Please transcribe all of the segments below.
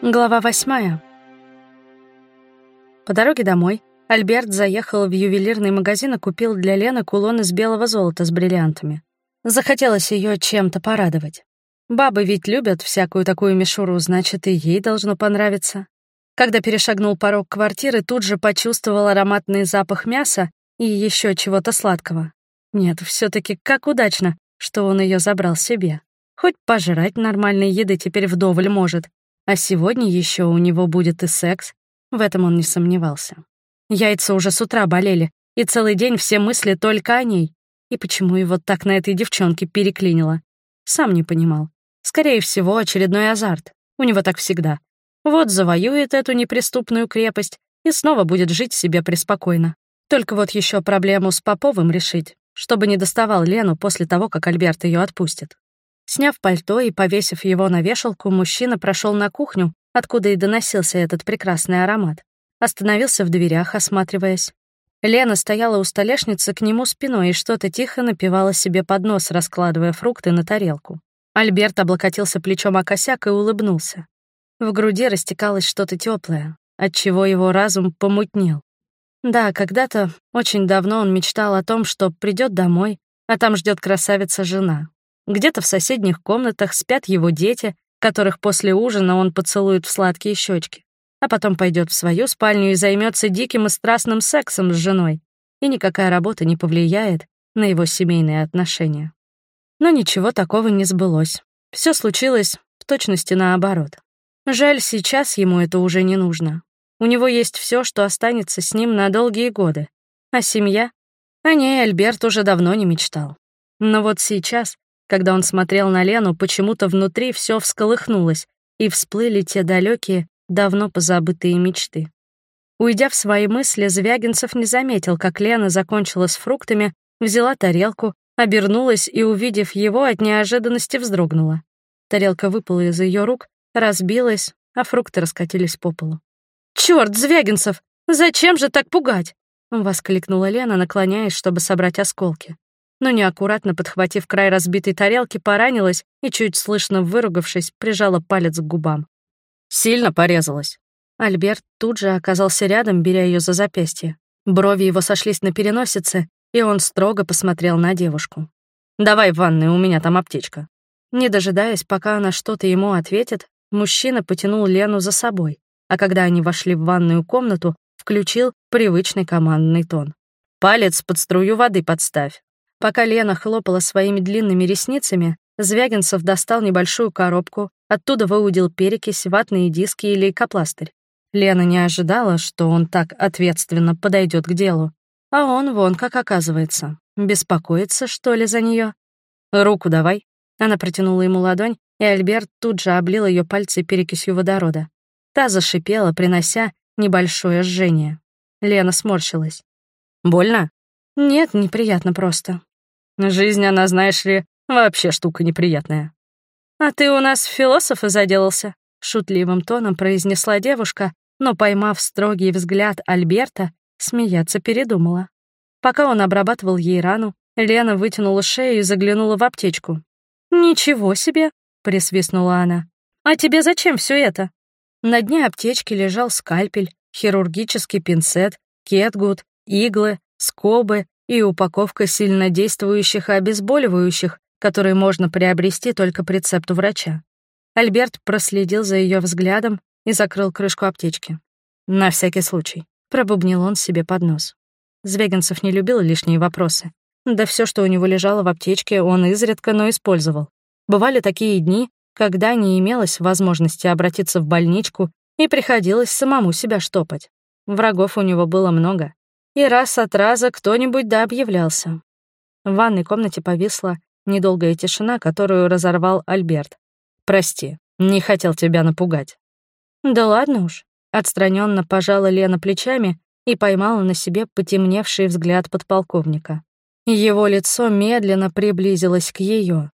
Глава восьмая. По дороге домой Альберт заехал в ювелирный магазин и купил для Лены кулон из белого золота с бриллиантами. Захотелось ее чем-то порадовать. Бабы ведь любят всякую такую мишуру, значит, и ей должно понравиться. Когда перешагнул порог квартиры, тут же почувствовал ароматный запах мяса и еще чего-то сладкого. Нет, все таки как удачно, что он ее забрал себе. Хоть пожрать нормальной еды теперь вдоволь может, а сегодня еще у него будет и секс. В этом он не сомневался. Яйца уже с утра болели, и целый день все мысли только о ней. И почему его так на этой девчонке переклинило? Сам не понимал. Скорее всего, очередной азарт. У него так всегда. Вот завоюет эту неприступную крепость и снова будет жить себе преспокойно. Только вот еще проблему с Поповым решить, чтобы не доставал Лену после того, как Альберт ее отпустит. Сняв пальто и повесив его на вешалку, мужчина прошел на кухню, откуда и доносился этот прекрасный аромат. Остановился в дверях, осматриваясь. Лена стояла у столешницы к нему спиной и что-то тихо напивала себе под нос, раскладывая фрукты на тарелку. Альберт облокотился плечом о косяк и улыбнулся. В груди растекалось что-то теплое, отчего его разум помутнел. Да, когда-то, очень давно он мечтал о том, что придет домой, а там ждет красавица-жена, где-то в соседних комнатах спят его дети, которых после ужина он поцелует в сладкие щечки, а потом пойдет в свою спальню и займется диким и страстным сексом с женой, и никакая работа не повлияет на его семейные отношения. Но ничего такого не сбылось. Все случилось в точности наоборот. Жаль, сейчас ему это уже не нужно. У него есть все, что останется с ним на долгие годы. А семья? О ней Альберт уже давно не мечтал. Но вот сейчас когда он смотрел на Лену, почему-то внутри все всколыхнулось, и всплыли те далекие, давно позабытые мечты. Уйдя в свои мысли, Звягинцев не заметил, как Лена закончила с фруктами, взяла тарелку, обернулась и, увидев его, от неожиданности вздрогнула. Тарелка выпала из ее рук, разбилась, а фрукты раскатились по полу. «Чёрт, Звягинцев, зачем же так пугать?» — воскликнула Лена, наклоняясь, чтобы собрать осколки но неаккуратно подхватив край разбитой тарелки, поранилась и, чуть слышно выругавшись, прижала палец к губам. Сильно порезалась. Альберт тут же оказался рядом, беря ее за запястье. Брови его сошлись на переносице, и он строго посмотрел на девушку. «Давай в ванную, у меня там аптечка». Не дожидаясь, пока она что-то ему ответит, мужчина потянул Лену за собой, а когда они вошли в ванную комнату, включил привычный командный тон. «Палец под струю воды подставь, Пока Лена хлопала своими длинными ресницами, Звягинцев достал небольшую коробку, оттуда выудил перекись, ватные диски и лейкопластырь. Лена не ожидала, что он так ответственно подойдет к делу. А он вон как оказывается. Беспокоится, что ли, за нее? «Руку давай». Она протянула ему ладонь, и Альберт тут же облил ее пальцы перекисью водорода. Та зашипела, принося небольшое жжение. Лена сморщилась. «Больно?» «Нет, неприятно просто. Жизнь, она, знаешь ли, вообще штука неприятная. «А ты у нас в философы заделался?» — шутливым тоном произнесла девушка, но, поймав строгий взгляд Альберта, смеяться передумала. Пока он обрабатывал ей рану, Лена вытянула шею и заглянула в аптечку. «Ничего себе!» — присвистнула она. «А тебе зачем все это?» На дне аптечки лежал скальпель, хирургический пинцет, кетгут, иглы, скобы и упаковка сильнодействующих обезболивающих, которые можно приобрести только по рецепту врача. Альберт проследил за ее взглядом и закрыл крышку аптечки. На всякий случай. Пробубнил он себе под нос. Звегинцев не любил лишние вопросы. Да все, что у него лежало в аптечке, он изредка, но использовал. Бывали такие дни, когда не имелось возможности обратиться в больничку и приходилось самому себя штопать. Врагов у него было много, и раз от раза кто-нибудь да объявлялся. В ванной комнате повисла недолгая тишина, которую разорвал Альберт. «Прости, не хотел тебя напугать». «Да ладно уж», — отстраненно пожала Лена плечами и поймала на себе потемневший взгляд подполковника. Его лицо медленно приблизилось к ее.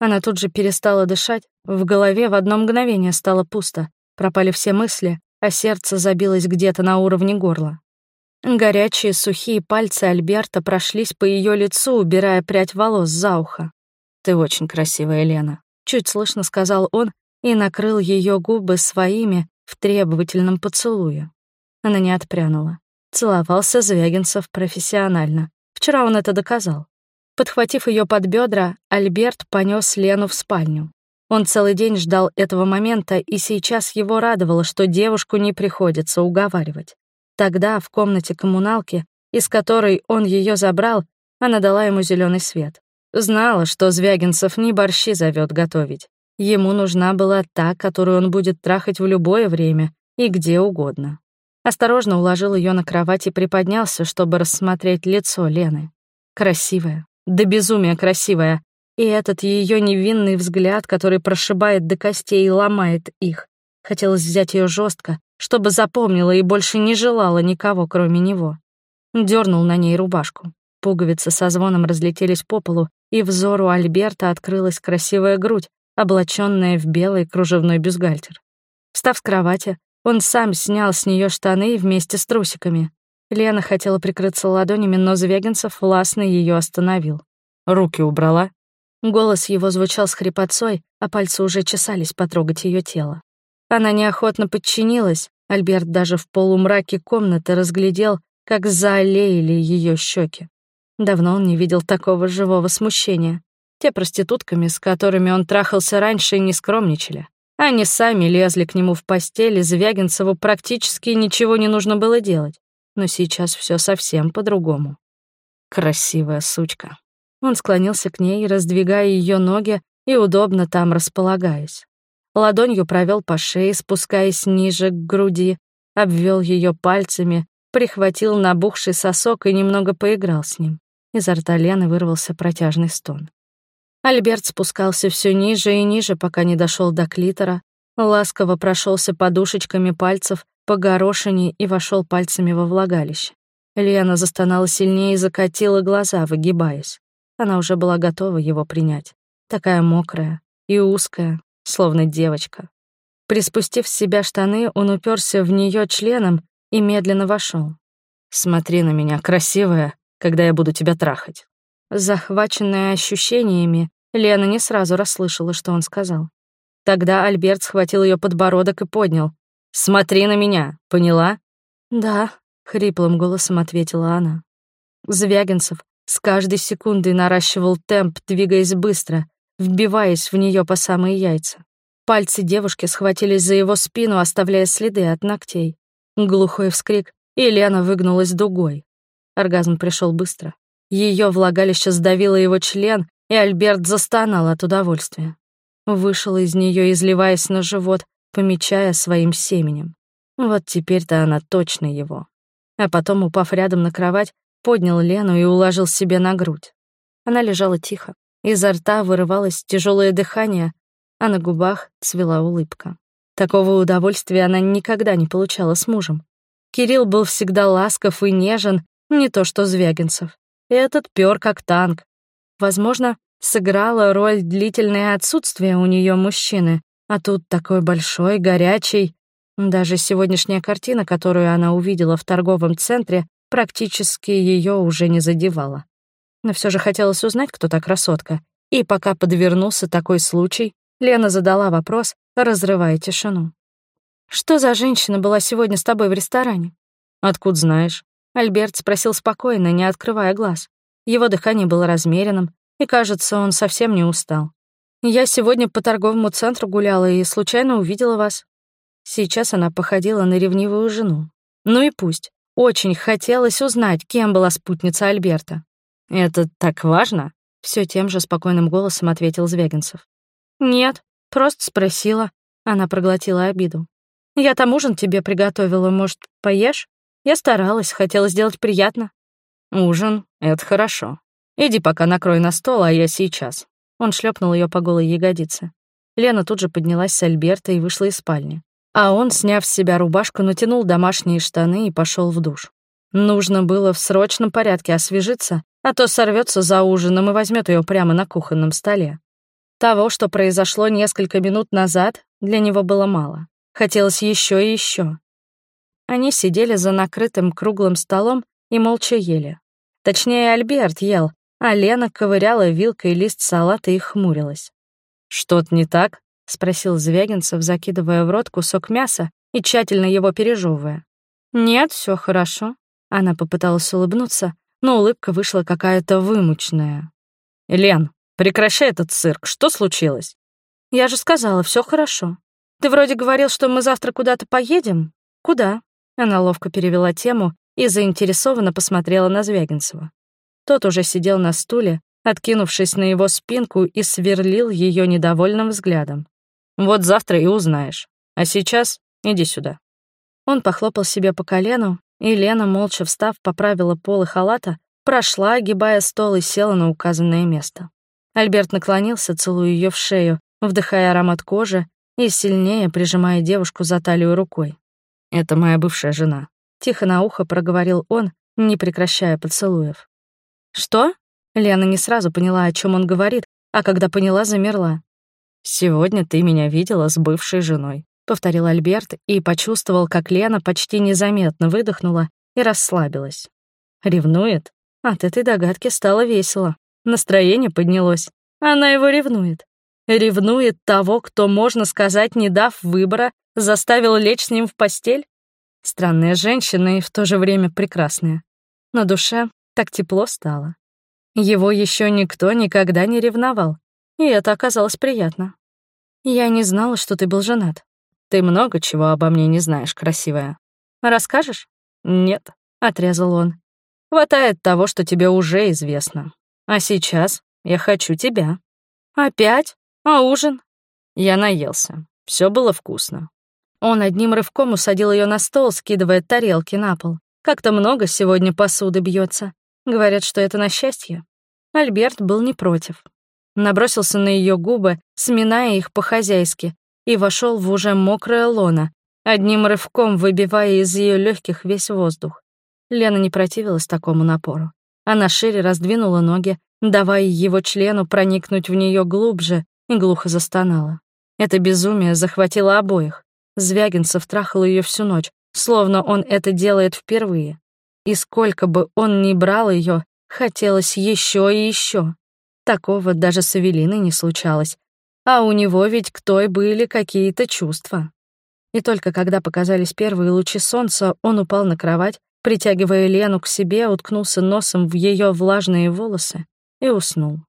Она тут же перестала дышать, в голове в одно мгновение стало пусто, пропали все мысли, а сердце забилось где-то на уровне горла. Горячие сухие пальцы Альберта прошлись по ее лицу, убирая прядь волос за ухо. «Ты очень красивая, Лена», — чуть слышно сказал он и накрыл ее губы своими в требовательном поцелуе. Она не отпрянула. Целовался Звягинцев профессионально. Вчера он это доказал. Подхватив ее под бедра, Альберт понес Лену в спальню. Он целый день ждал этого момента, и сейчас его радовало, что девушку не приходится уговаривать. Тогда, в комнате коммуналки, из которой он ее забрал, она дала ему зеленый свет. Знала, что Звягинцев не борщи зовет готовить. Ему нужна была та, которую он будет трахать в любое время и где угодно. Осторожно уложил ее на кровать и приподнялся, чтобы рассмотреть лицо Лены. Красивая, да безумия красивая. И этот ее невинный взгляд, который прошибает до костей и ломает их. Хотелось взять ее жестко, чтобы запомнила и больше не желала никого, кроме него. Дернул на ней рубашку. Пуговицы со звоном разлетелись по полу, и взору Альберта открылась красивая грудь, облаченная в белый кружевной бюстгальтер. Встав с кровати, он сам снял с нее штаны вместе с трусиками. Лена хотела прикрыться ладонями, но Звягинцев властно ее остановил. «Руки убрала?» Голос его звучал с хрипотцой, а пальцы уже чесались потрогать ее тело. Она неохотно подчинилась, Альберт даже в полумраке комнаты разглядел, как заолеяли ее щеки. Давно он не видел такого живого смущения. Те проститутками, с которыми он трахался раньше, не скромничали. Они сами лезли к нему в постель, и Звягинцеву практически ничего не нужно было делать. Но сейчас все совсем по-другому. Красивая сучка. Он склонился к ней, раздвигая ее ноги и удобно там располагаясь. Ладонью провел по шее, спускаясь ниже к груди, обвел ее пальцами, прихватил набухший сосок и немного поиграл с ним. Изо рта Лены вырвался протяжный стон. Альберт спускался все ниже и ниже, пока не дошел до клитора, ласково прошелся подушечками пальцев по горошине и вошел пальцами во влагалище. Лена застонала сильнее и закатила глаза, выгибаясь. Она уже была готова его принять. Такая мокрая и узкая, словно девочка. Приспустив с себя штаны, он уперся в нее членом и медленно вошел. «Смотри на меня, красивая, когда я буду тебя трахать». Захваченная ощущениями, Лена не сразу расслышала, что он сказал. Тогда Альберт схватил ее подбородок и поднял. «Смотри на меня, поняла?» «Да», — хриплым голосом ответила она. Звягинцев с каждой секундой наращивал темп, двигаясь быстро, вбиваясь в нее по самые яйца. Пальцы девушки схватились за его спину, оставляя следы от ногтей. Глухой вскрик, и Лена выгнулась дугой. Оргазм пришел быстро. Ее влагалище сдавило его член, и Альберт застонал от удовольствия. Вышел из нее, изливаясь на живот, помечая своим семенем. Вот теперь-то она точно его. А потом, упав рядом на кровать, поднял Лену и уложил себе на грудь. Она лежала тихо, Изо рта вырывалось тяжелое дыхание, а на губах цвела улыбка. Такого удовольствия она никогда не получала с мужем. Кирилл был всегда ласков и нежен, не то что Звягинцев. Этот пёр как танк. Возможно, сыграла роль длительное отсутствие у нее мужчины, а тут такой большой, горячий. Даже сегодняшняя картина, которую она увидела в торговом центре, практически ее уже не задевала но все же хотелось узнать, кто та красотка. И пока подвернулся такой случай, Лена задала вопрос, разрывая тишину. «Что за женщина была сегодня с тобой в ресторане?» «Откуда знаешь?» Альберт спросил спокойно, не открывая глаз. Его дыхание было размеренным, и, кажется, он совсем не устал. «Я сегодня по торговому центру гуляла и случайно увидела вас». Сейчас она походила на ревнивую жену. Ну и пусть. Очень хотелось узнать, кем была спутница Альберта. «Это так важно?» — все тем же спокойным голосом ответил Звягинцев. «Нет, просто спросила». Она проглотила обиду. «Я там ужин тебе приготовила, может, поешь? Я старалась, хотела сделать приятно». «Ужин — это хорошо. Иди пока накрой на стол, а я сейчас». Он шлепнул ее по голой ягодице. Лена тут же поднялась с Альберта и вышла из спальни. А он, сняв с себя рубашку, натянул домашние штаны и пошел в душ. Нужно было в срочном порядке освежиться, а то сорвется за ужином и возьмет ее прямо на кухонном столе. Того, что произошло несколько минут назад, для него было мало. Хотелось еще и еще. Они сидели за накрытым круглым столом и молча ели. Точнее, Альберт ел, а Лена ковыряла вилкой лист салата и хмурилась. «Что-то не так?» — спросил Звягинцев, закидывая в рот кусок мяса и тщательно его пережевывая. «Нет, все хорошо». Она попыталась улыбнуться, но улыбка вышла какая-то вымученная. «Лен, прекращай этот цирк. Что случилось?» «Я же сказала, все хорошо. Ты вроде говорил, что мы завтра куда-то поедем. Куда?» Она ловко перевела тему и заинтересованно посмотрела на Звягинцева. Тот уже сидел на стуле, откинувшись на его спинку и сверлил ее недовольным взглядом. «Вот завтра и узнаешь. А сейчас иди сюда». Он похлопал себе по колену, и молча встав, поправила полы халата, прошла, огибая стол и села на указанное место. Альберт наклонился, целуя ее в шею, вдыхая аромат кожи и сильнее прижимая девушку за талию рукой. «Это моя бывшая жена», — тихо на ухо проговорил он, не прекращая поцелуев. «Что?» Лена не сразу поняла, о чем он говорит, а когда поняла, замерла. «Сегодня ты меня видела с бывшей женой», — повторил Альберт и почувствовал, как Лена почти незаметно выдохнула и расслабилась. Ревнует? От этой догадки стало весело. Настроение поднялось. Она его ревнует. Ревнует того, кто, можно сказать, не дав выбора, заставил лечь с ним в постель? Странная женщина и в то же время прекрасная. На душе так тепло стало. Его еще никто никогда не ревновал, и это оказалось приятно. Я не знала, что ты был женат. Ты много чего обо мне не знаешь, красивая. Расскажешь? Нет, отрезал он. Хватает того, что тебе уже известно. А сейчас я хочу тебя. Опять? А ужин? Я наелся. Все было вкусно. Он одним рывком усадил ее на стол, скидывая тарелки на пол. Как-то много сегодня посуды бьется. Говорят, что это на счастье. Альберт был не против. Набросился на ее губы, сминая их по-хозяйски, и вошел в уже мокрое лоно, одним рывком выбивая из ее легких весь воздух. Лена не противилась такому напору. Она шире раздвинула ноги, давая его члену проникнуть в нее глубже, и глухо застонала. Это безумие захватило обоих. Звягинцев трахал ее всю ночь, словно он это делает впервые. И сколько бы он ни брал ее, хотелось еще и еще. Такого даже с Эвелиной не случалось. А у него ведь к той были какие-то чувства. И только когда показались первые лучи солнца, он упал на кровать, притягивая Лену к себе, уткнулся носом в ее влажные волосы и уснул.